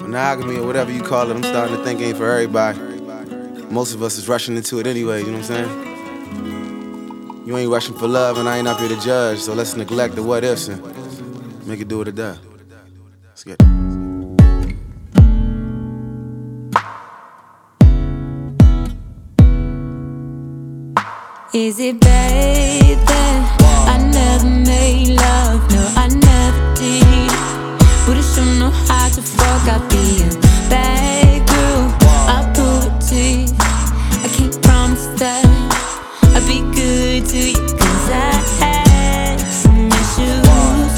Monogamy or whatever you call it, I'm starting to think ain't for everybody. Most of us is rushing into it anyway, you know what I'm saying? You ain't rushing for love, and I ain't up here to judge, so let's neglect the what ifs and make it do what it does. Let's get it. Is it bad that I never made love? Sure know how to fuck. I be a bad girl. I pull a teeth. I can't promise that I'll be good to you. Cause I had some issues.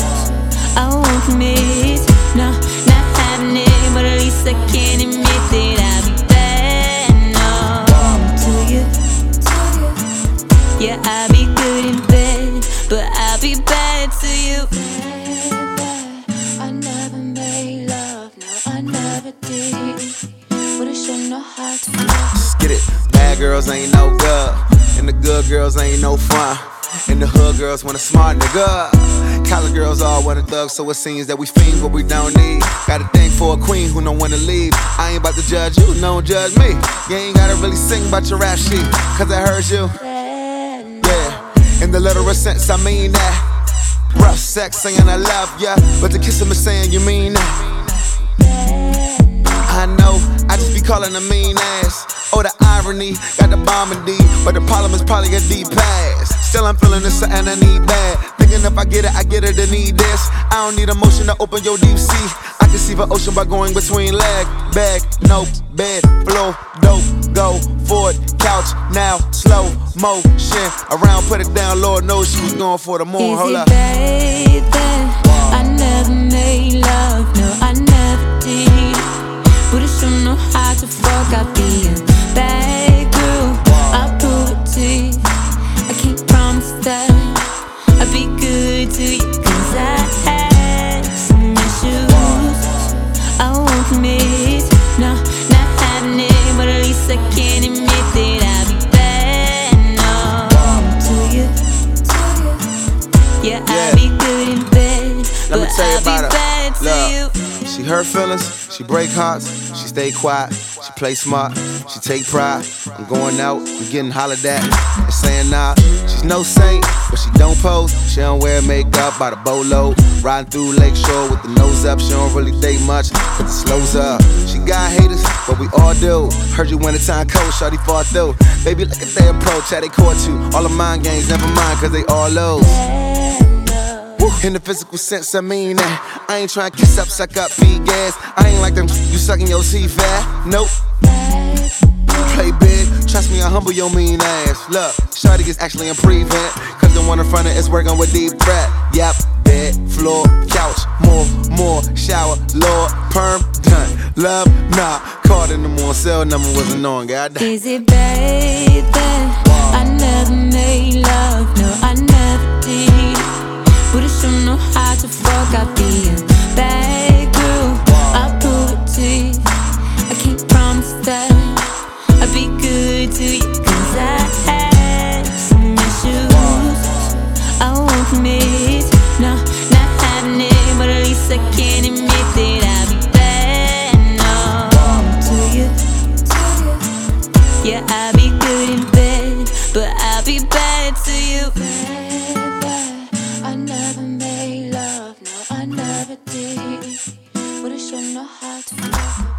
I won't commit. No, not having it. But at least I can admit that I'll be bad. No, to you. Yeah, I'll be good in bed, but I'll be bad to you. Let's get it. Bad girls ain't no good, and the good girls ain't no fun. And the hood girls want a smart nigga. College girls all want a thug, so it seems that we fiends what we don't need. Got a thing for a queen who don't wanna leave. I ain't about to judge you, don't judge me. You ain't gotta really sing about your rap sheet, cause I heard you. Yeah, in the literal sense, I mean that. Rough sex saying I love ya, but the kiss him is saying you mean that. I know, I just be calling a mean ass. Oh, the irony, got the bomb in D, but the problem is probably a deep pass. Still, I'm feeling this something I need bad. Thinking if I get it, I get it, I need this. I don't need emotion to open your deep sea. I can see the ocean by going between leg, bag, no, bed, floor, dope, go, forward, couch, now, slow motion. Around, put it down, Lord knows she was going for the moon. Is Hold up. that I never made Won't. No, not it. But at least I can admit that I'll be bad. No, to you. Yeah, Yeah. I'll be good in bed, but I'll be bad to you. She hurt feelings, she break hearts, she stay quiet, play smart, she take pride. I'm going out, I'm getting hollered at, and saying nah. She's no saint, but she don't pose. She don't wear makeup by the bolo. Riding through Lakeshore with the nose up, she don't really date much, but it slows up. She got haters, but we all do. Heard you when the time cold, shawty fought through. Baby, look at their approach, how they caught you. All of mind games, never mind, cause they all lows. In the physical sense, I mean that. I ain't trying to kiss up, suck up, feed gas. I ain't like them, you sucking your teeth fat. Nope. Play big, trust me, I humble your mean ass. Look, Shorty is actually in prevent. Cause the one in front of is working with deep breath. Yep, bed, floor, couch, more, more, shower, Lord, perm, done. Love, nah. Called in the morning, cell number wasn't on, goddamn. Is it bad that I never made love? No, I never. I sure know how to fuck. I be a bad girl. I pull a teeth. I can't promise that I'll be good to you. Cause I had some issues. I won't commit. No, not having it. But at least I can admit that I'll be bad. No, to you. Yeah, I'll be good in bed, but I'll be bad to you. Sure know how to love.